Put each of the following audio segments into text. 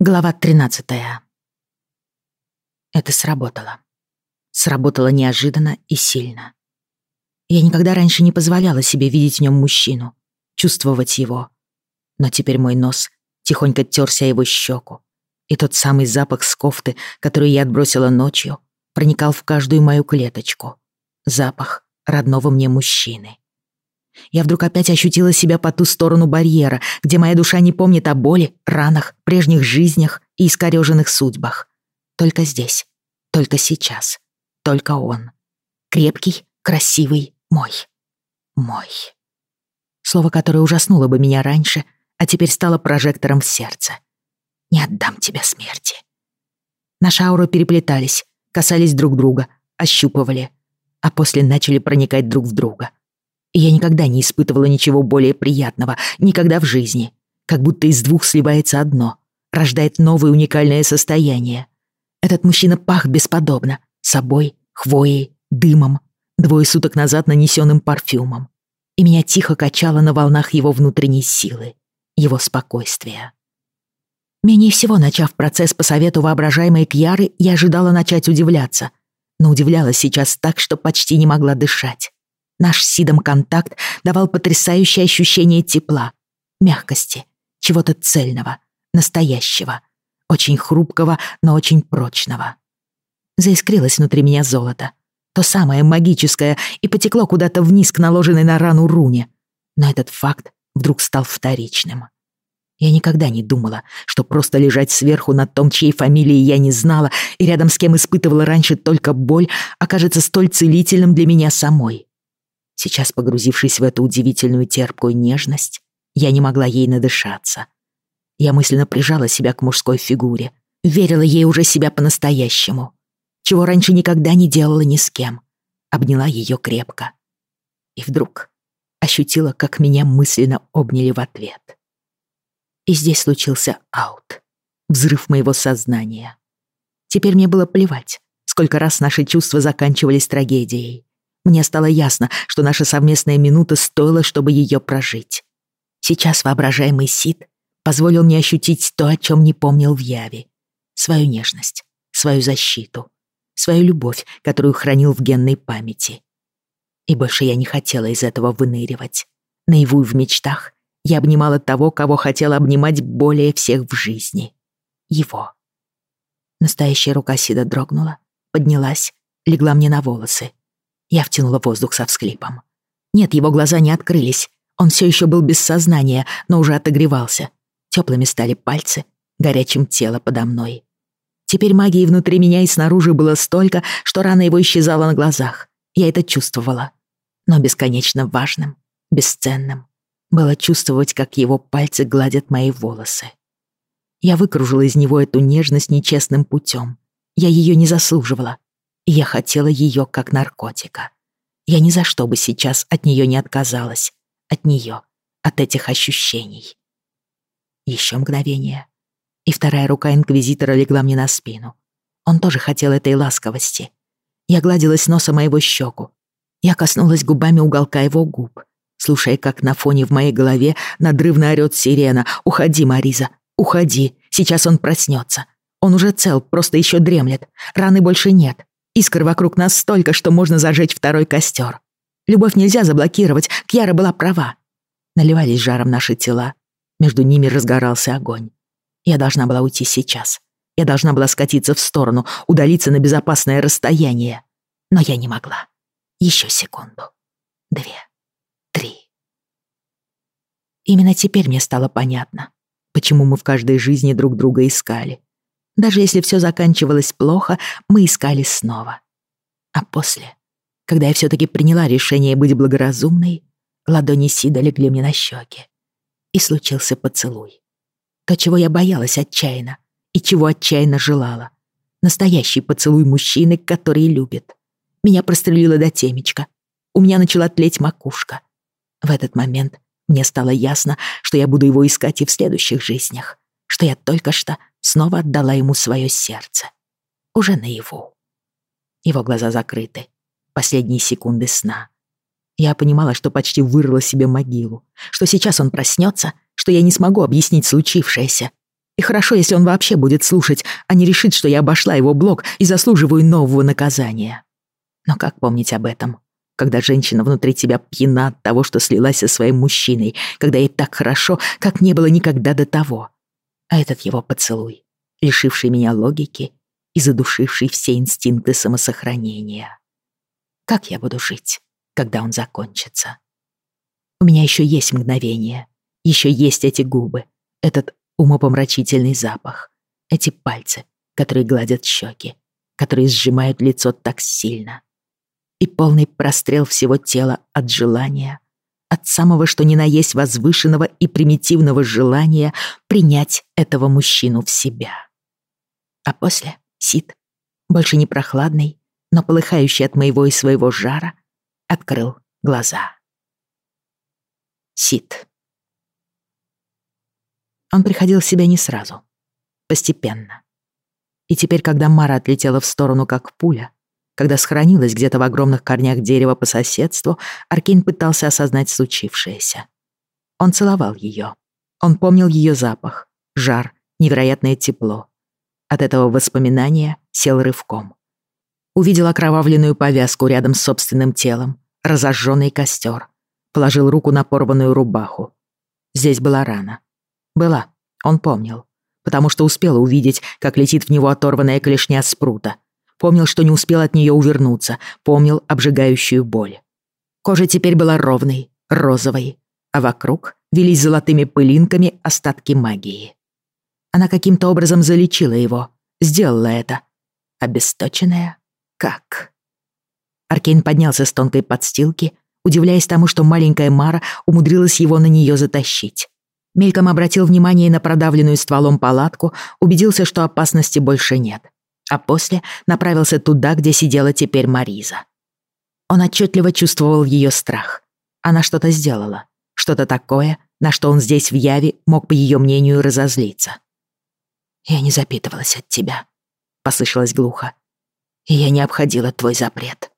Глава 13. Это сработало. Сработало неожиданно и сильно. Я никогда раньше не позволяла себе видеть в нем мужчину, чувствовать его. Но теперь мой нос тихонько терся его щеку, и тот самый запах с кофты, который я отбросила ночью, проникал в каждую мою клеточку. Запах родного мне мужчины. Я вдруг опять ощутила себя по ту сторону барьера, где моя душа не помнит о боли, ранах, прежних жизнях и искорёженных судьбах. Только здесь, только сейчас, только он. Крепкий, красивый, мой. Мой. Слово, которое ужаснуло бы меня раньше, а теперь стало прожектором в сердце. Не отдам тебя смерти. Наши ауры переплетались, касались друг друга, ощупывали, а после начали проникать друг в друга — я никогда не испытывала ничего более приятного, никогда в жизни. Как будто из двух сливается одно, рождает новое уникальное состояние. Этот мужчина пах бесподобно, собой, хвоей, дымом, двое суток назад нанесенным парфюмом. И меня тихо качало на волнах его внутренней силы, его спокойствия. Менее всего, начав процесс по совету воображаемой Кьяры, я ожидала начать удивляться, но удивлялась сейчас так, что почти не могла дышать. Наш с Сидом контакт давал потрясающее ощущение тепла, мягкости, чего-то цельного, настоящего, очень хрупкого, но очень прочного. Заискрилось внутри меня золото, то самое магическое, и потекло куда-то вниз к наложенной на рану руне. Но этот факт вдруг стал вторичным. Я никогда не думала, что просто лежать сверху на том, чьей фамилии я не знала и рядом с кем испытывала раньше только боль, окажется столь целительным для меня самой. Сейчас, погрузившись в эту удивительную терпкую нежность, я не могла ей надышаться. Я мысленно прижала себя к мужской фигуре, верила ей уже себя по-настоящему, чего раньше никогда не делала ни с кем. Обняла ее крепко. И вдруг ощутила, как меня мысленно обняли в ответ. И здесь случился аут, взрыв моего сознания. Теперь мне было плевать, сколько раз наши чувства заканчивались трагедией. Мне стало ясно, что наша совместная минута стоила, чтобы ее прожить. Сейчас воображаемый Сид позволил мне ощутить то, о чем не помнил в Яве. Свою нежность, свою защиту, свою любовь, которую хранил в генной памяти. И больше я не хотела из этого выныривать. Наяву в мечтах я обнимала того, кого хотела обнимать более всех в жизни. Его. Настоящая рука Сида дрогнула, поднялась, легла мне на волосы. Я втянула воздух со всклипом. Нет, его глаза не открылись. Он все еще был без сознания, но уже отогревался. Теплыми стали пальцы, горячим тело подо мной. Теперь магии внутри меня и снаружи было столько, что рана его исчезала на глазах. Я это чувствовала. Но бесконечно важным, бесценным было чувствовать, как его пальцы гладят мои волосы. Я выкружила из него эту нежность нечестным путем. Я ее не заслуживала, я хотела ее как наркотика. Я ни за что бы сейчас от нее не отказалась. От нее, от этих ощущений. Еще мгновение. И вторая рука инквизитора легла мне на спину. Он тоже хотел этой ласковости. Я гладилась носом моего щеку. Я коснулась губами уголка его губ, слушая, как на фоне в моей голове надрывно орёт сирена. «Уходи, Мариза, уходи, сейчас он проснется. Он уже цел, просто еще дремлет. Раны больше нет. Искр вокруг нас столько, что можно зажечь второй костер. Любовь нельзя заблокировать, Кьяра была права. Наливались жаром наши тела. Между ними разгорался огонь. Я должна была уйти сейчас. Я должна была скатиться в сторону, удалиться на безопасное расстояние. Но я не могла. Еще секунду. Две. Три. Именно теперь мне стало понятно, почему мы в каждой жизни друг друга искали. Даже если все заканчивалось плохо, мы искали снова. А после, когда я все-таки приняла решение быть благоразумной, ладони Сида легли мне на щеки. И случился поцелуй. То, чего я боялась отчаянно и чего отчаянно желала. Настоящий поцелуй мужчины, который любит. Меня прострелило до темечка. У меня начала тлеть макушка. В этот момент мне стало ясно, что я буду его искать и в следующих жизнях, что я только что снова отдала ему свое сердце. Уже наяву. Его глаза закрыты. Последние секунды сна. Я понимала, что почти вырыла себе могилу, что сейчас он проснется, что я не смогу объяснить случившееся. И хорошо, если он вообще будет слушать, а не решит, что я обошла его блок и заслуживаю нового наказания. Но как помнить об этом, когда женщина внутри тебя пьяна от того, что слилась со своим мужчиной, когда ей так хорошо, как не было никогда до того? А этот его поцелуй, лишивший меня логики и задушивший все инстинкты самосохранения. Как я буду жить, когда он закончится? У меня еще есть мгновение, еще есть эти губы, этот умопомрачительный запах, эти пальцы, которые гладят щеки, которые сжимают лицо так сильно. И полный прострел всего тела от желания, от самого что ни на есть возвышенного и примитивного желания принять этого мужчину в себя. А после Сид, больше не прохладный, но полыхающий от моего и своего жара, открыл глаза. Сид. Он приходил в себя не сразу, постепенно. И теперь, когда Мара отлетела в сторону как пуля, когда схоронилась где-то в огромных корнях дерева по соседству, Аркейн пытался осознать случившееся. Он целовал ее. Он помнил ее запах, жар, невероятное тепло. От этого воспоминания сел рывком. Увидел окровавленную повязку рядом с собственным телом, разожженный костер. Положил руку на порванную рубаху. Здесь была рана. Была, он помнил, потому что успел увидеть, как летит в него оторванная клешня спрута. Помнил, что не успел от нее увернуться, помнил обжигающую боль. Кожа теперь была ровной, розовой, а вокруг велись золотыми пылинками остатки магии. Она каким-то образом залечила его, сделала это. Обесточенная? Как? Аркейн поднялся с тонкой подстилки, удивляясь тому, что маленькая Мара умудрилась его на нее затащить. Мельком обратил внимание на продавленную стволом палатку, убедился, что опасности больше нет. А после направился туда, где сидела теперь Мариза. Он отчетливо чувствовал ее страх. Она что-то сделала. Что-то такое, на что он здесь в Яве мог, по ее мнению, разозлиться. «Я не запитывалась от тебя», — послышалось глухо. «И я не обходила твой запрет».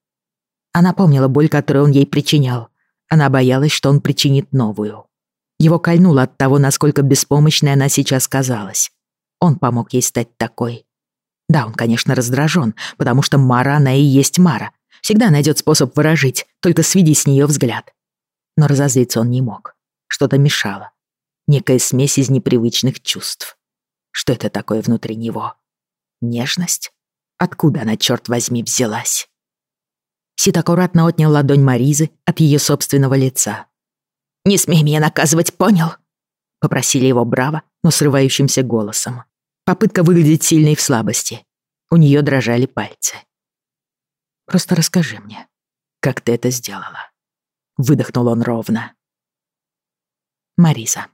Она помнила боль, которую он ей причинял. Она боялась, что он причинит новую. Его кольнуло от того, насколько беспомощной она сейчас казалась. Он помог ей стать такой. Да, он, конечно, раздражен, потому что Мара она и есть Мара. Всегда найдет способ выражить, только сведи с нее взгляд. Но разозлиться он не мог. Что-то мешало. Некая смесь из непривычных чувств. Что это такое внутри него? Нежность? Откуда она, черт возьми, взялась? Сид аккуратно отнял ладонь Маризы от ее собственного лица. «Не смей меня наказывать, понял?» Попросили его браво, но срывающимся голосом. Попытка выглядеть сильной в слабости. У нее дрожали пальцы. «Просто расскажи мне, как ты это сделала?» Выдохнул он ровно. Мариза.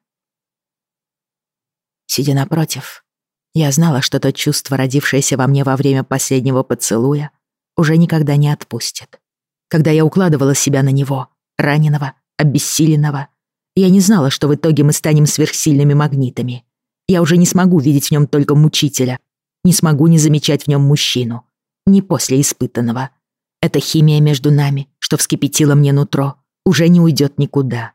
Сидя напротив, я знала, что то чувство, родившееся во мне во время последнего поцелуя, уже никогда не отпустит. Когда я укладывала себя на него, раненого, обессиленного. Я не знала, что в итоге мы станем сверхсильными магнитами. Я уже не смогу видеть в нем только мучителя, не смогу не замечать в нем мужчину, не после испытанного. Эта химия между нами, что вскипятила мне нутро, уже не уйдет никуда.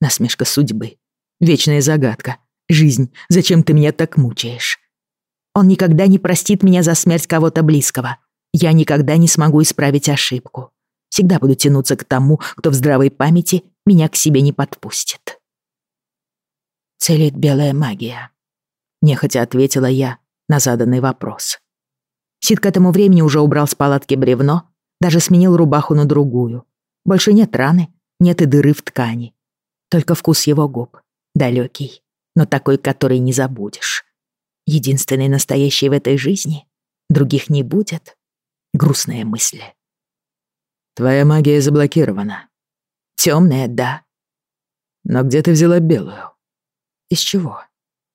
Насмешка судьбы. Вечная загадка. Жизнь, зачем ты меня так мучаешь? Он никогда не простит меня за смерть кого-то близкого. Я никогда не смогу исправить ошибку. Всегда буду тянуться к тому, кто в здравой памяти меня к себе не подпустит. «Целит белая магия», — нехотя ответила я на заданный вопрос. Сид к этому времени уже убрал с палатки бревно, даже сменил рубаху на другую. Больше нет раны, нет и дыры в ткани. Только вкус его губ, далекий, но такой, который не забудешь. Единственный настоящий в этой жизни, других не будет. Грустная мысль. Твоя магия заблокирована. Темная, да. Но где ты взяла белую? Из чего?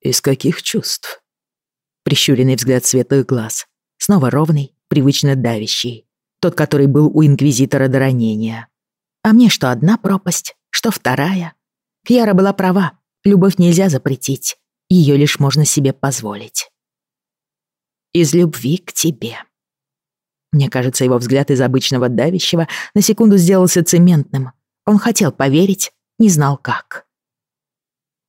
Из каких чувств? Прищуренный взгляд светлых глаз. Снова ровный, привычно давящий. Тот, который был у Инквизитора до ранения. А мне что одна пропасть, что вторая. Кьяра была права. Любовь нельзя запретить. Ее лишь можно себе позволить. Из любви к тебе. Мне кажется, его взгляд из обычного давящего на секунду сделался цементным. Он хотел поверить, не знал как.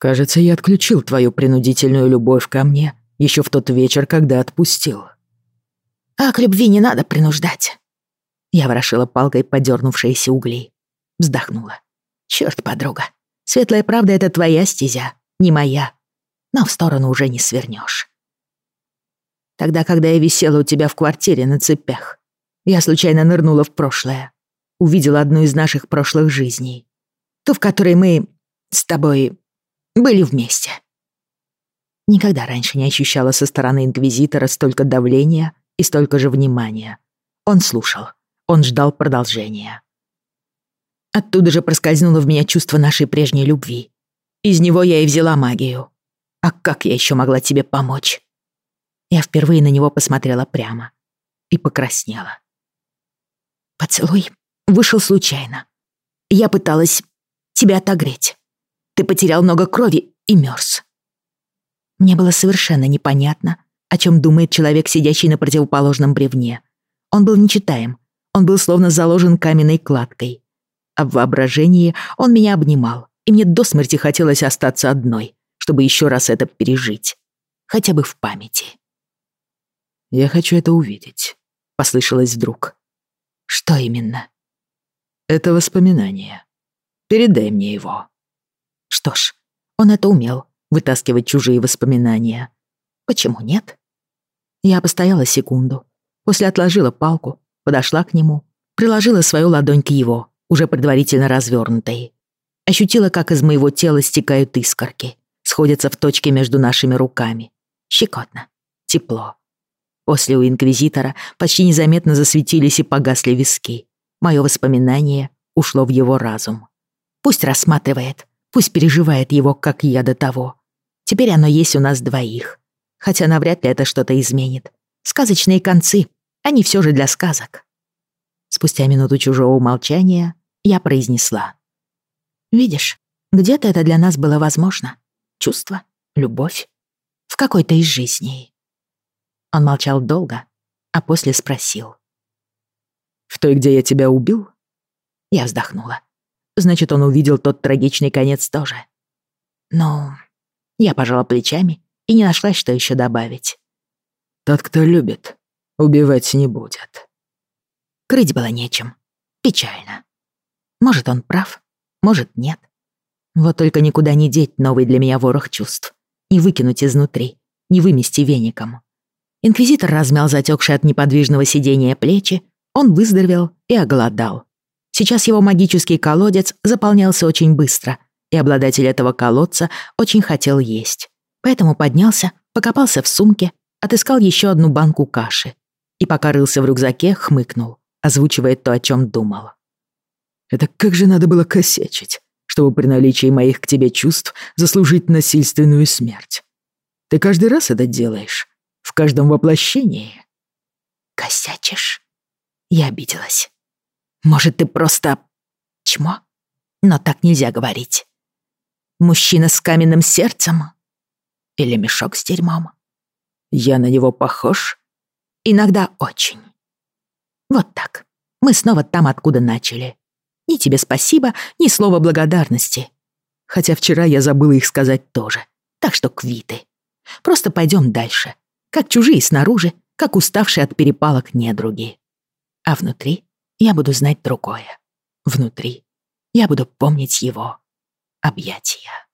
Кажется, я отключил твою принудительную любовь ко мне еще в тот вечер, когда отпустил. А к любви не надо принуждать. Я ворошила палкой подернувшиеся угли. Вздохнула. Черт, подруга, светлая правда — это твоя стезя, не моя. Но в сторону уже не свернешь. Тогда, когда я висела у тебя в квартире на цепях, я случайно нырнула в прошлое. Увидела одну из наших прошлых жизней. Ту, в которой мы с тобой были вместе. Никогда раньше не ощущала со стороны Инквизитора столько давления и столько же внимания. Он слушал, он ждал продолжения. Оттуда же проскользнуло в меня чувство нашей прежней любви. Из него я и взяла магию. А как я еще могла тебе помочь? Я впервые на него посмотрела прямо и покраснела. Поцелуй вышел случайно. Я пыталась тебя отогреть. Ты потерял много крови и мерз. Мне было совершенно непонятно, о чем думает человек, сидящий на противоположном бревне. Он был нечитаем, он был словно заложен каменной кладкой. А в воображении он меня обнимал, и мне до смерти хотелось остаться одной, чтобы еще раз это пережить. Хотя бы в памяти. «Я хочу это увидеть», — послышалось вдруг. «Что именно?» «Это воспоминание. Передай мне его». Что ж, он это умел, вытаскивать чужие воспоминания. Почему нет? Я постояла секунду, после отложила палку, подошла к нему, приложила свою ладонь к его, уже предварительно развернутой. Ощутила, как из моего тела стекают искорки, сходятся в точке между нашими руками. Щекотно, тепло. После у Инквизитора почти незаметно засветились и погасли виски. Мое воспоминание ушло в его разум. Пусть рассматривает, Пусть переживает его, как я до того. Теперь оно есть у нас двоих. Хотя навряд ли это что-то изменит. Сказочные концы, они все же для сказок. Спустя минуту чужого молчания я произнесла. «Видишь, где-то это для нас было возможно. Чувство, любовь. В какой-то из жизней». Он молчал долго, а после спросил. «В той, где я тебя убил?» Я вздохнула. Значит, он увидел тот трагичный конец тоже. Но я пожала плечами и не нашла, что еще добавить. Тот, кто любит, убивать не будет. Крыть было нечем. Печально. Может, он прав, может, нет. Вот только никуда не деть новый для меня ворох чувств. Не выкинуть изнутри, не вымести веником. Инквизитор размял затекшие от неподвижного сидения плечи, он выздоровел и оголодал. Сейчас его магический колодец заполнялся очень быстро, и обладатель этого колодца очень хотел есть. Поэтому поднялся, покопался в сумке, отыскал еще одну банку каши и, пока рылся в рюкзаке, хмыкнул, озвучивая то, о чем думал. «Это как же надо было косячить, чтобы при наличии моих к тебе чувств заслужить насильственную смерть? Ты каждый раз это делаешь? В каждом воплощении?» «Косячишь?» Я обиделась. Может, ты просто... чмо? Но так нельзя говорить. Мужчина с каменным сердцем? Или мешок с дерьмом? Я на него похож? Иногда очень. Вот так. Мы снова там, откуда начали. Ни тебе спасибо, ни слова благодарности. Хотя вчера я забыла их сказать тоже. Так что квиты. Просто пойдем дальше. Как чужие снаружи, как уставшие от перепалок недруги. А внутри я буду знать другое. Внутри я буду помнить его объятия.